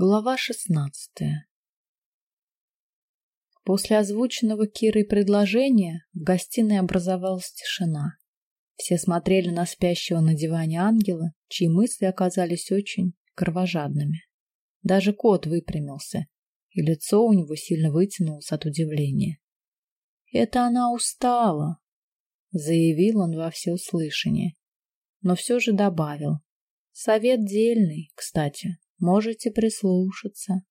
Глава шестнадцатая После озвученного Кирой предложения в гостиной образовалась тишина. Все смотрели на спящего на диване ангела, чьи мысли оказались очень кровожадными. Даже кот выпрямился, и лицо у него сильно вытянулось от удивления. «Это она устала», — заявил он во всеуслышание, но все же добавил. «Совет дельный, кстати, Можете прислушаться.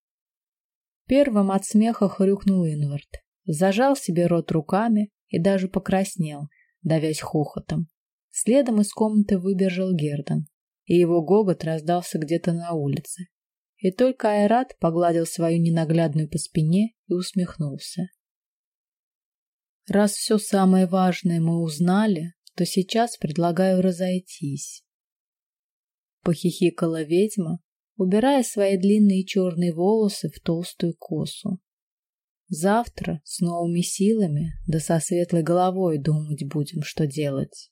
Первым от смеха хрюкнул Инвард. Зажал себе рот руками и даже покраснел, давясь хохотом. Следом из комнаты выбежал Гердон, и его гогот раздался где-то на улице. И только Айрат погладил свою ненаглядную по спине и усмехнулся. Раз все самое важное мы узнали, то сейчас предлагаю разойтись. Похихикала ведьма, убирая свои длинные черные волосы в толстую косу. Завтра с новыми силами, да со светлой головой думать будем, что делать.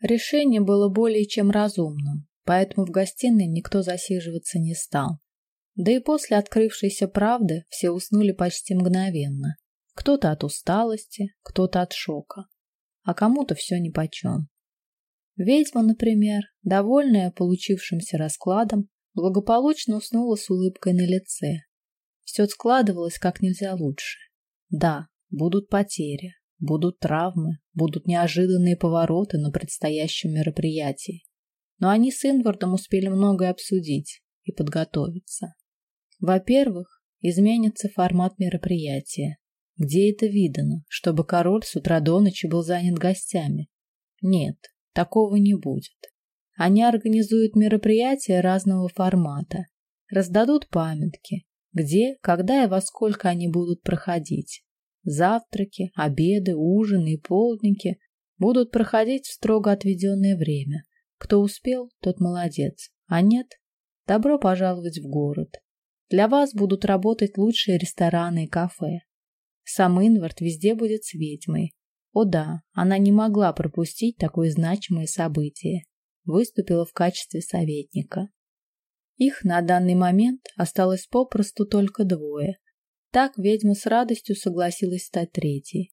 Решение было более чем разумным, поэтому в гостиной никто засиживаться не стал. Да и после открывшейся правды все уснули почти мгновенно. Кто-то от усталости, кто-то от шока, а кому-то все нипочем. Ведьма, например, довольная получившимся раскладом, благополучно уснула с улыбкой на лице. Все складывалось как нельзя лучше. Да, будут потери, будут травмы, будут неожиданные повороты на предстоящем мероприятии. Но они с Инвардом успели многое обсудить и подготовиться. Во-первых, изменится формат мероприятия. Где это видано, чтобы король с утра до ночи был занят гостями? Нет, такого не будет. Они организуют мероприятия разного формата, раздадут памятки, где, когда и во сколько они будут проходить. Завтраки, обеды, ужины и полдники будут проходить в строго отведенное время. Кто успел, тот молодец, а нет, добро пожаловать в город. Для вас будут работать лучшие рестораны и кафе. Сам Инвард везде будет с ведьмой. О да, она не могла пропустить такое значимое событие выступила в качестве советника. Их на данный момент осталось попросту только двое. Так ведьма с радостью согласилась стать третьей.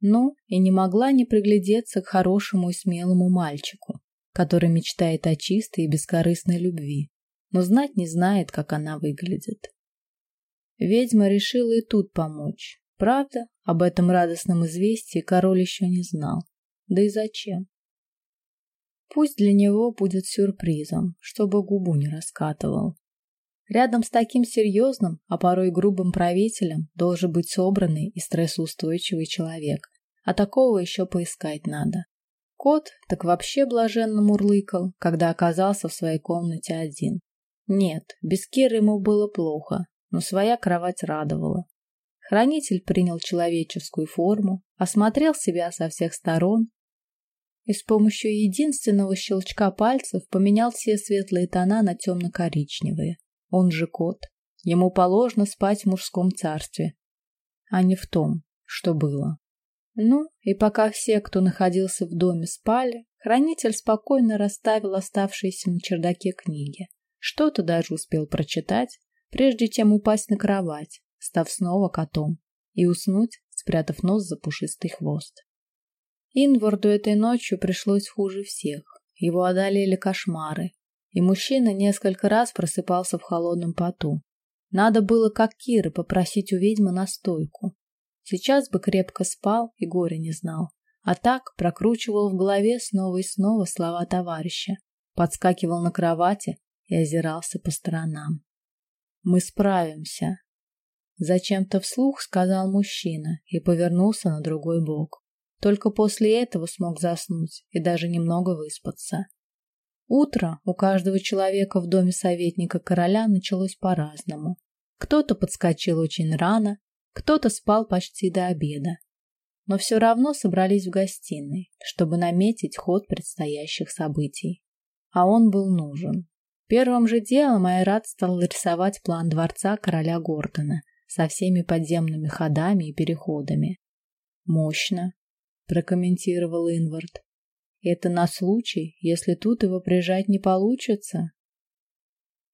Ну, и не могла не приглядеться к хорошему и смелому мальчику, который мечтает о чистой и бескорыстной любви, но знать не знает, как она выглядит. Ведьма решила и тут помочь. Правда, об этом радостном известии король еще не знал. Да и зачем? Пусть для него будет сюрпризом, чтобы губу не раскатывал. Рядом с таким серьезным, а порой грубым правителем должен быть собранный и стрессоустойчивый человек, а такого еще поискать надо. Кот так вообще блаженно мурлыкал, когда оказался в своей комнате один. Нет, без Киры ему было плохо, но своя кровать радовала. Хранитель принял человеческую форму, осмотрел себя со всех сторон и с помощью единственного щелчка пальцев поменял все светлые тона на темно-коричневые. Он же кот. Ему положено спать в мужском царстве, а не в том, что было. Ну, и пока все, кто находился в доме, спали, хранитель спокойно расставил оставшиеся на чердаке книги. Что-то даже успел прочитать, прежде чем упасть на кровать, став снова котом, и уснуть, спрятав нос за пушистый хвост. Инварду этой ночью пришлось хуже всех. Его одолели кошмары, и мужчина несколько раз просыпался в холодном поту. Надо было, как Кира, попросить у ведьмы настойку. Сейчас бы крепко спал и горя не знал. А так прокручивал в голове снова и снова слова товарища, подскакивал на кровати и озирался по сторонам. «Мы справимся», — зачем-то вслух сказал мужчина и повернулся на другой бок. Только после этого смог заснуть и даже немного выспаться. Утро у каждого человека в доме советника короля началось по-разному. Кто-то подскочил очень рано, кто-то спал почти до обеда. Но все равно собрались в гостиной, чтобы наметить ход предстоящих событий. А он был нужен. Первым же делом Айрат стал рисовать план дворца короля Гордона со всеми подземными ходами и переходами. Мощно, прокомментировал Инвард. Это на случай, если тут его прижать не получится.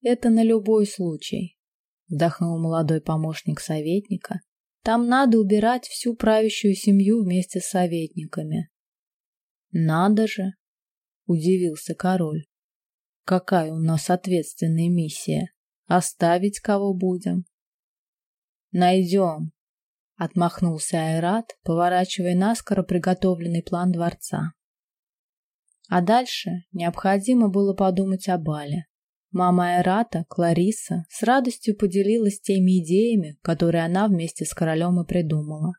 Это на любой случай. вздохнул молодой помощник советника. Там надо убирать всю правящую семью вместе с советниками. Надо же, удивился король. Какая у нас ответственная миссия? Оставить кого будем? Найдем, отмахнулся Айрат, поворачивая наскоро приготовленный план дворца. А дальше необходимо было подумать о бале. Мама Айрата, Клариса, с радостью поделилась теми идеями, которые она вместе с королем и придумала.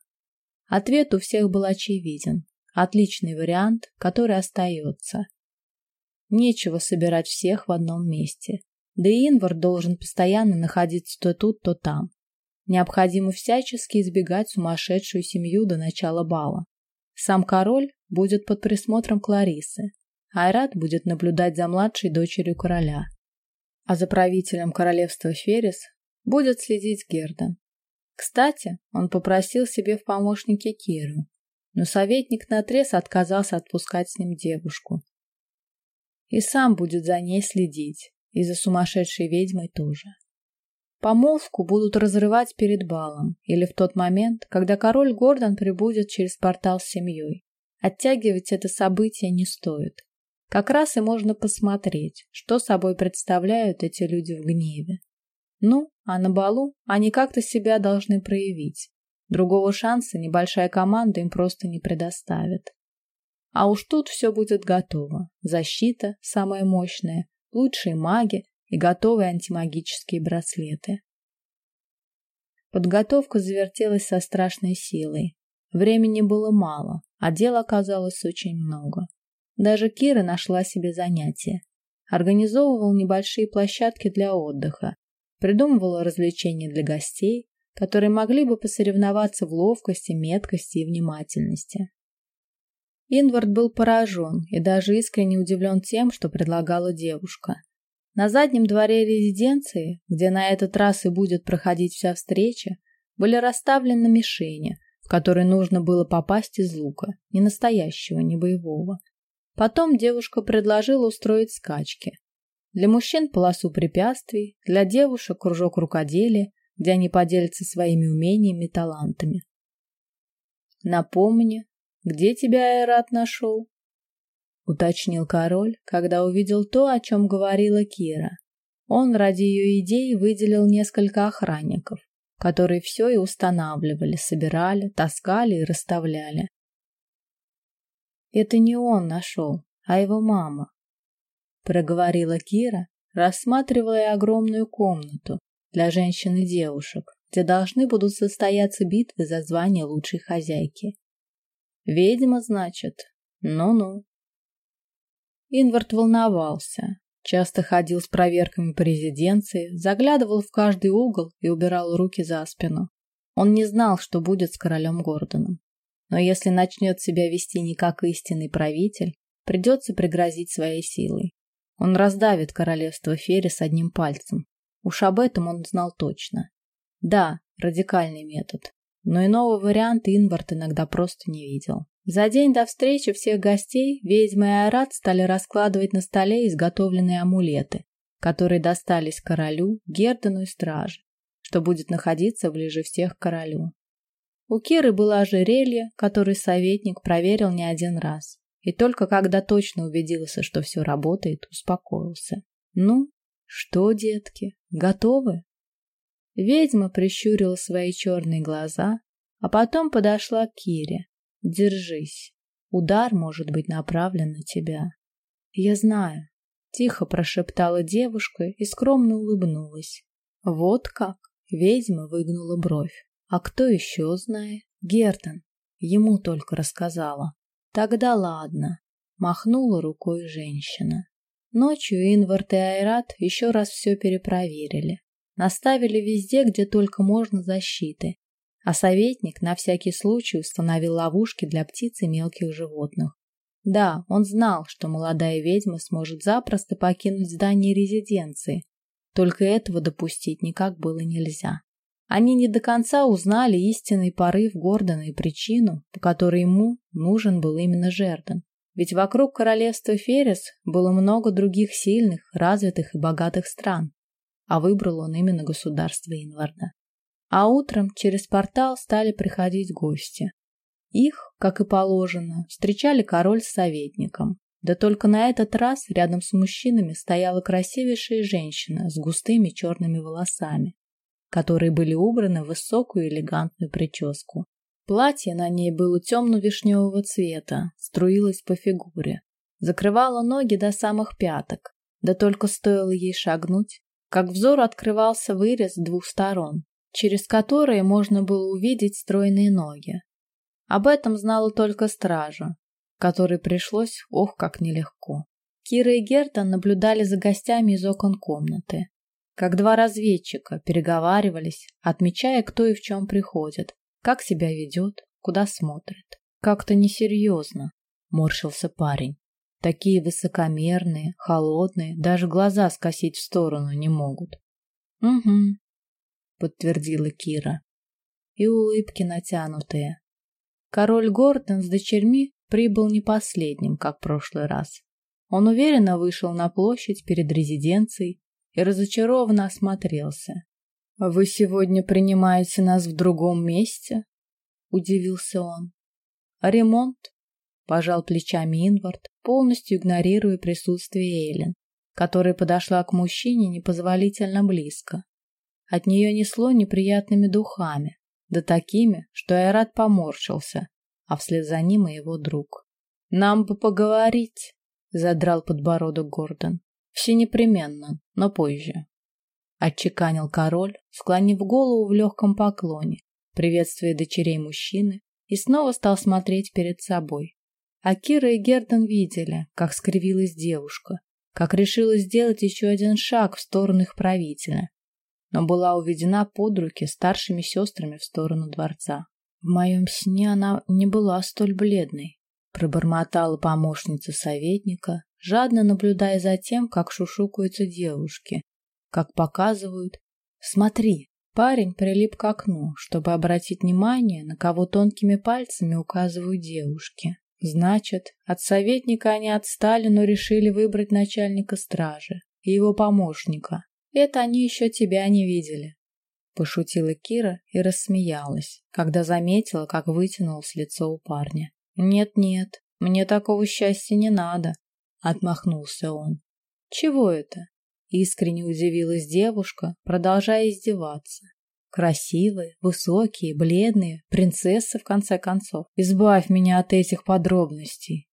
Ответ у всех был очевиден. Отличный вариант, который остается. Нечего собирать всех в одном месте. Да и Инвар должен постоянно находиться то тут, то там. Необходимо всячески избегать сумасшедшую семью до начала бала. Сам король будет под присмотром Кларисы. Айрат будет наблюдать за младшей дочерью короля. А за правителем королевства Ферис будет следить Гердан. Кстати, он попросил себе в помощники Киру, но советник наотрез отказался отпускать с ним девушку. И сам будет за ней следить, и за сумасшедшей ведьмой тоже. Помолвку будут разрывать перед балом или в тот момент, когда король Гордон прибудет через портал с семьей. Оттягивать это событие не стоит. Как раз и можно посмотреть, что собой представляют эти люди в гневе. Ну, а на балу они как-то себя должны проявить. Другого шанса небольшая команда им просто не предоставит. А уж тут все будет готово. Защита самая мощная, лучшие маги и готовые антимагические браслеты. Подготовка завертелась со страшной силой. Времени было мало, а дел оказалось очень много. Даже Кира нашла себе занятие. Организовывал небольшие площадки для отдыха, придумывала развлечения для гостей, которые могли бы посоревноваться в ловкости, меткости и внимательности. Инвард был поражен и даже искренне удивлен тем, что предлагала девушка. На заднем дворе резиденции, где на этот раз и будет проходить вся встреча, были расставлены мишени, в которые нужно было попасть из лука, не настоящего, не боевого. Потом девушка предложила устроить скачки. Для мужчин полосу препятствий, для девушек кружок рукоделия, где они поделятся своими умениями и талантами. Напомни, где тебя Айрат нашел? Уточнил король, когда увидел то, о чем говорила Кира. Он ради ее идеи выделил несколько охранников, которые все и устанавливали, собирали, таскали и расставляли. Это не он нашел, а его мама, проговорила Кира, рассматривая огромную комнату для женщин и девушек, где должны будут состояться битвы за звание лучшей хозяйки. Ведьма, значит? Ну-ну. Инвард волновался, часто ходил с проверками по резиденции, заглядывал в каждый угол и убирал руки за спину. Он не знал, что будет с королем Гордоном. Но если начнет себя вести не как истинный правитель, придется пригрозить своей силой. Он раздавит королевство Ферис одним пальцем. Уж об этом он знал точно. Да, радикальный метод, но иного варианта Инвард иногда просто не видел. За день до встречи всех гостей ведьма и Айрат стали раскладывать на столе изготовленные амулеты, которые достались королю, Гердану и страже, что будет находиться ближе всех к королю. У Киры было ожерелье, которое советник проверил не один раз, и только когда точно убедился, что все работает, успокоился. Ну, что, детки, готовы? Ведьма прищурила свои черные глаза, а потом подошла к Кире. Держись. Удар может быть направлен на тебя. Я знаю, тихо прошептала девушка и скромно улыбнулась. Вот как? Ведьма выгнула бровь. А кто еще знает? Гертон. Ему только рассказала. Тогда ладно, махнула рукой женщина. Ночью Инвард и Айрат еще раз все перепроверили. Наставили везде, где только можно защиты. А советник на всякий случай установил ловушки для птиц и мелких животных. Да, он знал, что молодая ведьма сможет запросто покинуть здание резиденции. Только этого допустить никак было нельзя. Они не до конца узнали истинный порыв Гордона и причину, по которой ему нужен был именно Жердан. Ведь вокруг королевства Ферес было много других сильных, развитых и богатых стран. а выбрал он именно государство Инварда. А утром через портал стали приходить гости. Их, как и положено, встречали король с советником. Да только на этот раз рядом с мужчинами стояла красивейшая женщина с густыми черными волосами, которые были убраны в высокую элегантную прическу. Платье на ней было темно-вишневого цвета, струилось по фигуре, закрывало ноги до самых пяток. Да только стоило ей шагнуть, как взор открывался вырез с двух сторон, через которые можно было увидеть стройные ноги. Об этом знала только стража, которой пришлось, ох, как нелегко. Кира и Герта наблюдали за гостями из окон комнаты, как два разведчика переговаривались, отмечая, кто и в чем приходит, как себя ведет, куда смотрит. Как-то несерьезно, морщился парень. Такие высокомерные, холодные, даже глаза скосить в сторону не могут. Угу, подтвердила Кира. И улыбки натянутые. Король Гордон с дочерьми прибыл не последним, как в прошлый раз. Он уверенно вышел на площадь перед резиденцией и разочарованно осмотрелся. «Вы сегодня принимаете нас в другом месте?» — удивился он. «Ремонт?» — пожал плечами Инвард, полностью игнорируя присутствие Эйлен, которая подошла к мужчине непозволительно близко. От нее несло неприятными духами, да такими, что Айрат поморщился, а вслед за ним и его друг. «Нам бы поговорить», — задрал подбородок Гордон. «Все непременно, но позже». Отчеканил король, склонив голову в легком поклоне, приветствуя дочерей мужчины, и снова стал смотреть перед собой. А Кира и Гердон видели, как скривилась девушка, как решила сделать еще один шаг в сторону их правителя, но была уведена под руки старшими сестрами в сторону дворца. В моем сне она не была столь бледной, пробормотала помощница советника, жадно наблюдая за тем, как шушукаются девушки, как показывают «Смотри!» Парень прилип к окну, чтобы обратить внимание, на кого тонкими пальцами указывают девушки. Значит, от советника они отстали, но решили выбрать начальника стражи и его помощника, это они еще тебя не видели. Пошутила Кира и рассмеялась, когда заметила, как вытянулось лицо у парня. Нет-нет, мне такого счастья не надо, отмахнулся он. Чего это? Искренне удивилась девушка, продолжая издеваться. Красивые, высокие, бледные, принцессы в конце концов. Избавь меня от этих подробностей.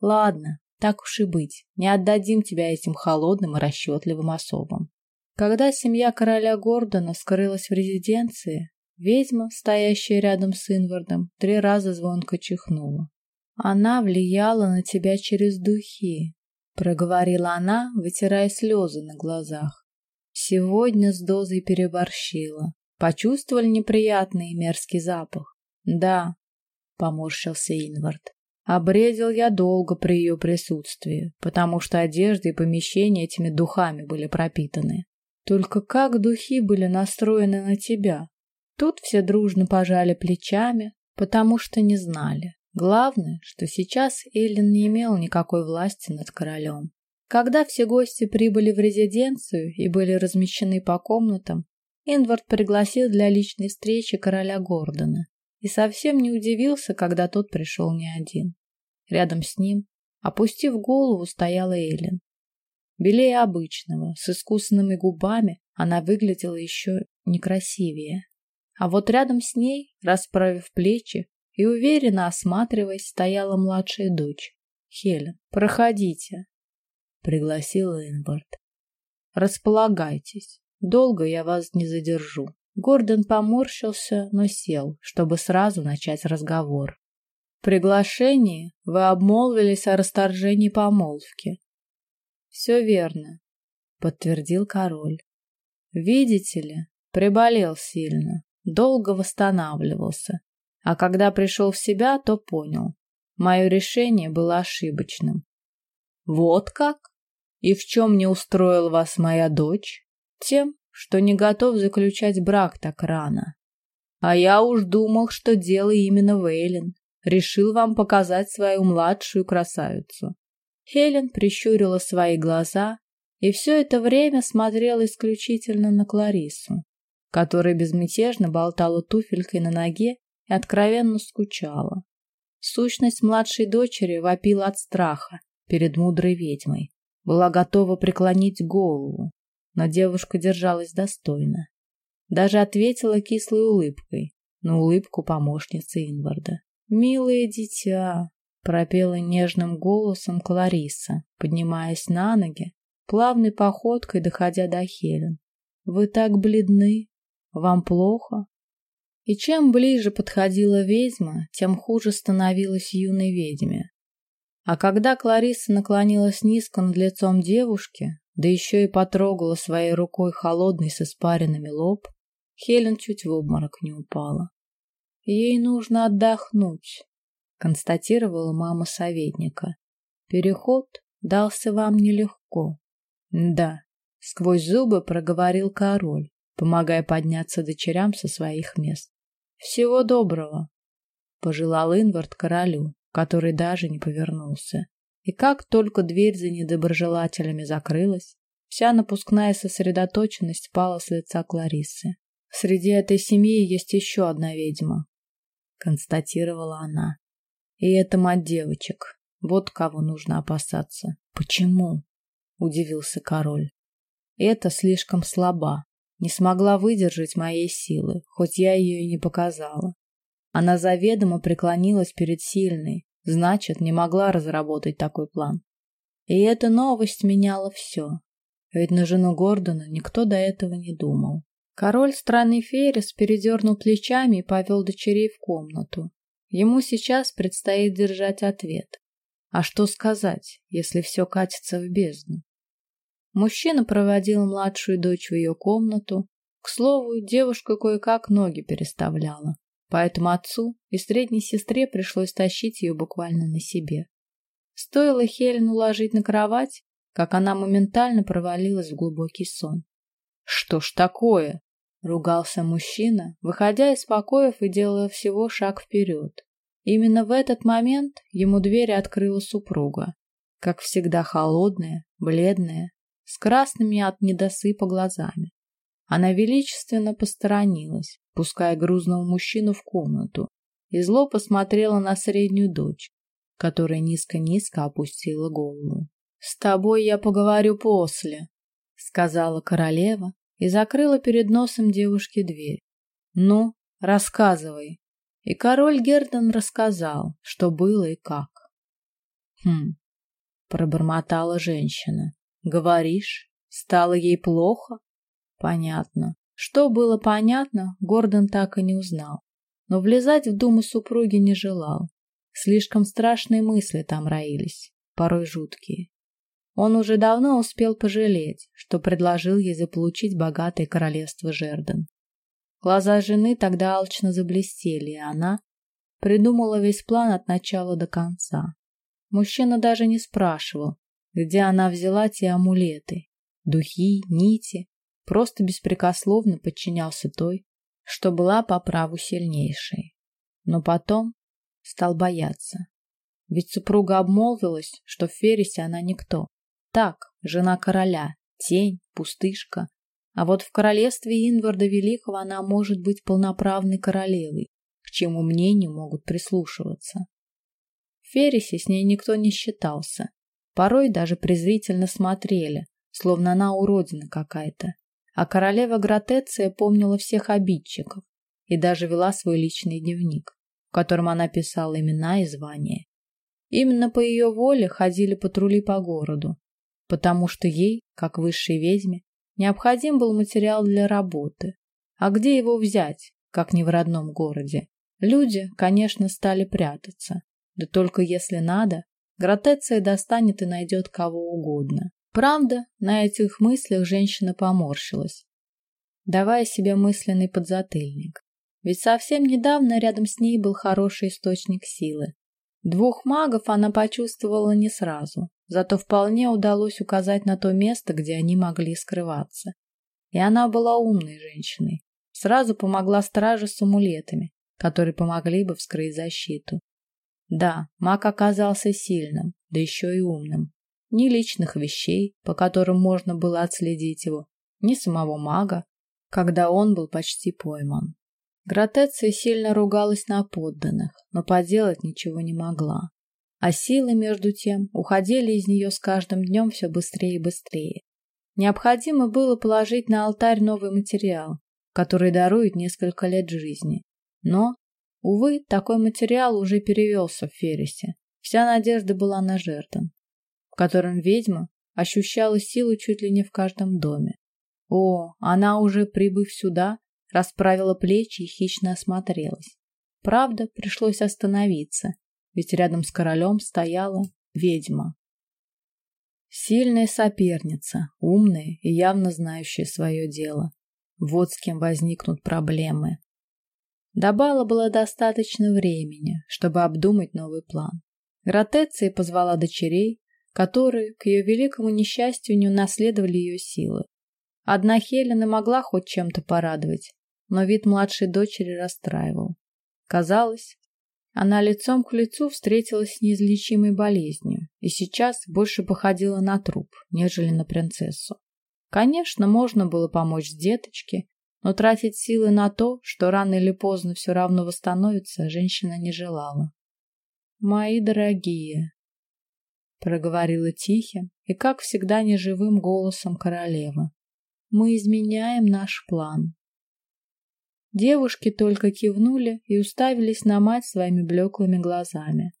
Ладно, так уж и быть. Не отдадим тебя этим холодным и расчетливым особам. Когда семья короля Гордона скрылась в резиденции, ведьма, стоящая рядом с Инвардом, три раза звонко чихнула. Она влияла на тебя через духи, проговорила она, вытирая слезы на глазах. Сегодня с дозой переборщила. Почувствовали неприятный и мерзкий запах? Да, поморщился Инвард. Обредил я долго при ее присутствии, потому что одежда и помещения этими духами были пропитаны. Только как духи были настроены на тебя? Тут все дружно пожали плечами, потому что не знали. Главное, что сейчас Эллен не имел никакой власти над королем. Когда все гости прибыли в резиденцию и были размещены по комнатам, Инвард пригласил для личной встречи короля Гордона и совсем не удивился, когда тот пришел не один. Рядом с ним, опустив голову, стояла Эллен. Белее обычного, с искусными губами, она выглядела еще некрасивее. А вот рядом с ней, расправив плечи и уверенно осматриваясь, стояла младшая дочь, Хелен. «Проходите», — пригласила Энвард. «Располагайтесь. Долго я вас не задержу». Гордон поморщился, но сел, чтобы сразу начать разговор. В приглашении вы обмолвились о расторжении помолвки. Все верно, подтвердил король. Видите ли, приболел сильно, долго восстанавливался, а когда пришел в себя, то понял. Мое решение было ошибочным. Вот как? И в чем не устроил вас моя дочь? Тем, что не готов заключать брак так рано. А я уж думал, что дело именно Вейлен. Решил вам показать свою младшую красавицу. Хелен прищурила свои глаза и все это время смотрела исключительно на Кларису, которая безмятежно болтала туфелькой на ноге и откровенно скучала. Сущность младшей дочери вопила от страха перед мудрой ведьмой, была готова преклонить голову, но девушка держалась достойно. Даже ответила кислой улыбкой на улыбку помощницы Инварда. «Милое дитя!» — пропела нежным голосом Клариса, поднимаясь на ноги, плавной походкой доходя до Хелен. «Вы так бледны. Вам плохо?» И чем ближе подходила ведьма, тем хуже становилась юной ведьме. А когда Клариса наклонилась низко над лицом девушки, да еще и потрогала своей рукой холодный с испаринами лоб, Хелен чуть в обморок не упала. Ей нужно отдохнуть, констатировала мама советника. Переход дался вам нелегко. Да, сквозь зубы проговорил король, помогая подняться дочерям со своих мест. Всего доброго, пожелал Инвард королю, который даже не повернулся. И как только дверь за недоброжелателями закрылась, вся напускная сосредоточенность пала с лица Кларисы. Среди этой семьи есть еще одна ведьма, констатировала она. И это мать девочек. Вот кого нужно опасаться. Почему? удивился король. Это слишком слаба, не смогла выдержать моей силы, хоть я ее и не показала. Она заведомо преклонилась перед сильной, значит, не могла разработать такой план. И эта новость меняла все. Ведь на жену Гордона никто до этого не думал. Король страны Феррис передернул плечами и повел дочерей в комнату. Ему сейчас предстоит держать ответ. А что сказать, если все катится в бездну? Мужчина проводил младшую дочь в ее комнату. К слову, девушка кое-как ноги переставляла, поэтому отцу и средней сестре пришлось тащить ее буквально на себе. Стоило Хелен уложить на кровать, как она моментально провалилась в глубокий сон. Что ж такое? ругался мужчина, выходя из покоев и делая всего шаг вперед. Именно в этот момент ему дверь открыла супруга, как всегда холодная, бледная, с красными от недосыпа глазами. Она величественно посторонилась, пуская грузного мужчину в комнату, и зло посмотрела на среднюю дочь, которая низко-низко опустила голову. «С тобой я поговорю после», — сказала королева и закрыла перед носом девушки дверь. «Ну, рассказывай». И король Гердон рассказал, что было и как. «Хм», — пробормотала женщина. Говоришь, стало ей плохо? Понятно. Что было понятно, Гордон так и не узнал. Но влезать в думы супруги не желал. Слишком страшные мысли там роились, порой жуткие. Он уже давно успел пожалеть, что предложил ей заполучить богатое королевство Жерден. Глаза жены тогда алчно заблестели, и она придумала весь план от начала до конца. Мужчина даже не спрашивал, где она взяла те амулеты, духи, нити, просто беспрекословно подчинялся той, что была по праву сильнейшей. Но потом стал бояться. Ведь супруга обмолвилась, что в Феррисе она никто. Так, жена короля, тень, пустышка. А вот в королевстве Инварда Великого она может быть полноправной королевой, к чему мнению могут прислушиваться. В Феррисе с ней никто не считался, Порой даже презрительно смотрели, словно она уродина какая-то. А королева Гратеция помнила всех обидчиков и даже вела свой личный дневник, в котором она писала имена и звания. Именно по ее воле ходили патрули по городу, потому что ей, как высшей ведьме, необходим был материал для работы. А где его взять, как не в родном городе? Люди, конечно, стали прятаться, да только если надо, Гратеция достанет и найдет кого угодно. Правда, на этих мыслях женщина поморщилась, давая себе мысленный подзатыльник. Ведь совсем недавно рядом с ней был хороший источник силы. Двух магов она почувствовала не сразу, зато вполне удалось указать на то место, где они могли скрываться. И она была умной женщиной. Сразу помогла страже с амулетами, которые помогли бы вскрыть защиту. Да, маг оказался сильным, да еще и умным. ни личных вещей, по которым можно было отследить его, ни самого мага, когда он был почти пойман. Гратеция сильно ругалась на подданных, но поделать ничего не могла. А силы, между тем, уходили из нее с каждым днем все быстрее и быстрее. Необходимо было положить на алтарь новый материал, который дарует несколько лет жизни. Но, увы, такой материал уже перевелся в Феррисе. Вся надежда была на жертву, в котором ведьма ощущала силу чуть ли не в каждом доме. О, она уже, прибыв сюда, расправила плечи и хищно осмотрелась. Правда, пришлось остановиться, ведь рядом с королем стояла ведьма. Сильная соперница, умная и явно знающая свое дело. Вот с кем возникнут проблемы. До бала было достаточно времени, чтобы обдумать новый план. Гратеция позвала дочерей, которые, к ее великому несчастью, не унаследовали ее силы. Одна Хелена могла хоть чем-то порадовать, но вид младшей дочери расстраивал. Казалось, она лицом к лицу встретилась с неизлечимой болезнью и сейчас больше походила на труп, нежели на принцессу. Конечно, можно было помочь деточке, но тратить силы на то, что рано или поздно все равно восстановится, женщина не желала. «Мои дорогие», — проговорила тихим и, как всегда, неживым голосом королева, — «мы изменяем наш план. Девушки только кивнули и уставились на мать своими блеклыми глазами.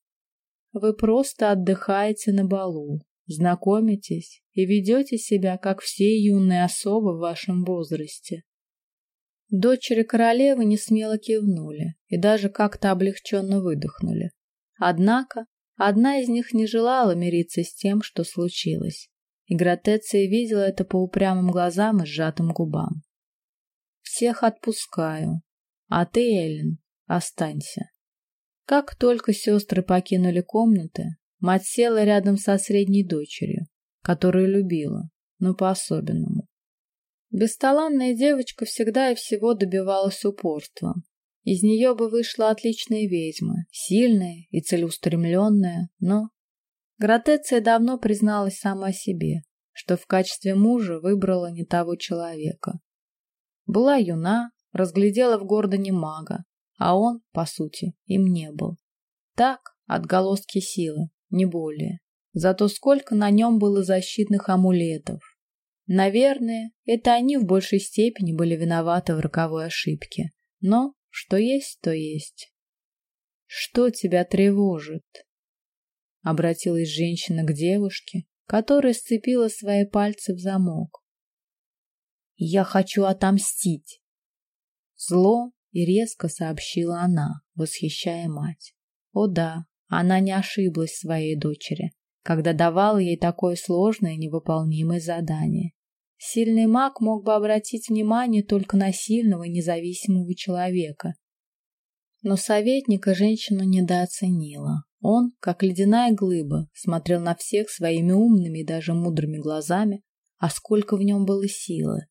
Вы просто отдыхаете на балу, знакомитесь и ведете себя, как все юные особы в вашем возрасте. Дочери королевы не смело кивнули и даже как-то облегченно выдохнули. Однако одна из них не желала мириться с тем, что случилось, и Гратеция видела это по упрямым глазам и сжатым губам. Всех отпускаю. А ты, Эллен, останься. Как только сестры покинули комнаты, мать села рядом со средней дочерью, которую любила, но по-особенному. Бесталанная девочка всегда и всего добивалась упорством. Из нее бы вышла отличная ведьма, сильная и целеустремленная, но... Гратеция давно призналась сама себе, что в качестве мужа выбрала не того человека. Была юна, разглядела в Гордоне мага, а он, по сути, им не был. Так, отголоски силы, не более. Зато сколько на нем было защитных амулетов. Наверное, это они в большей степени были виноваты в роковой ошибке. Но что есть, то есть. Что тебя тревожит? Обратилась женщина к девушке, которая сцепила свои пальцы в замок. Я хочу отомстить. Зло и резко сообщила она, восхищая мать. О да, она не ошиблась своей дочери, когда давала ей такое сложное невыполнимое задание. Сильный маг мог бы обратить внимание только на сильного независимого человека. Но советника женщина недооценила. Он, как ледяная глыба, смотрел на всех своими умными и даже мудрыми глазами, а сколько в нем было силы.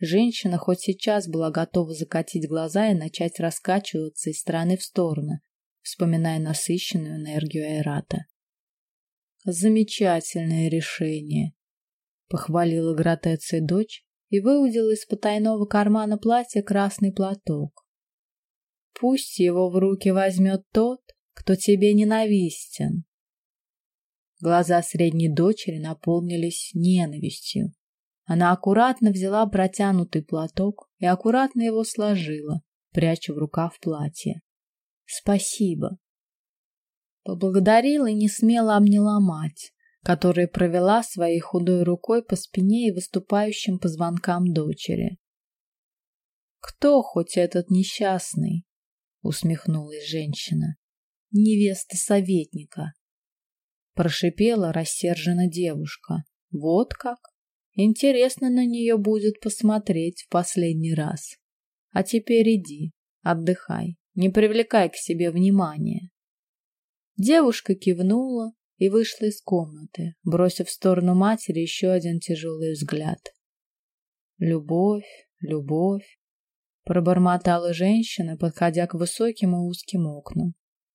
Женщина хоть сейчас была готова закатить глаза и начать раскачиваться из стороны в сторону, вспоминая насыщенную энергию Айрата. Замечательное решение, похвалила Гратеция дочь и выудила из потайного кармана платья красный платок. Пусть его в руки возьмет тот, кто тебе ненавистен. Глаза средней дочери наполнились ненавистью. Она аккуратно взяла протянутый платок и аккуратно его сложила, пряча в рукав платье. Спасибо. Поблагодарила и не смело обняла мать, которая провела своей худой рукой по спине и выступающим позвонкам дочери. Кто хоть этот несчастный? усмехнулась женщина. Невеста советника. Прошипела рассерженно девушка. Вот как? Интересно на нее будет посмотреть в последний раз. А теперь иди, отдыхай, не привлекай к себе внимания. Девушка кивнула и вышла из комнаты, бросив в сторону матери еще один тяжелый взгляд. Любовь, любовь, пробормотала женщина, подходя к высоким и узким окнам.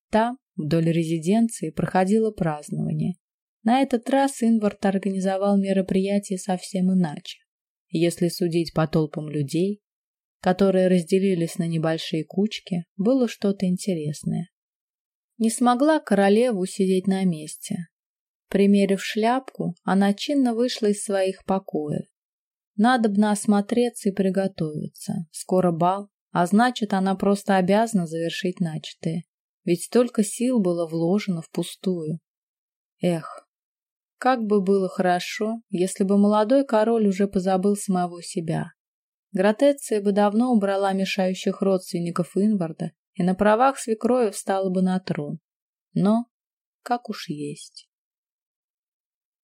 Там, вдоль резиденции, проходило празднование. На этот раз Инвард организовал мероприятие совсем иначе. Если судить по толпам людей, которые разделились на небольшие кучки, было что-то интересное. Не смогла королева сидеть на месте. Примерив шляпку, она чинно вышла из своих покоев. Надобно осмотреться и приготовиться. Скоро бал, а значит, она просто обязана завершить начатое. Ведь столько сил было вложено впустую. Эх, как бы было хорошо, если бы молодой король уже позабыл самого себя. Гратеция бы давно убрала мешающих родственников Инварда и на правах свекрови встала бы на трон. Но как уж есть.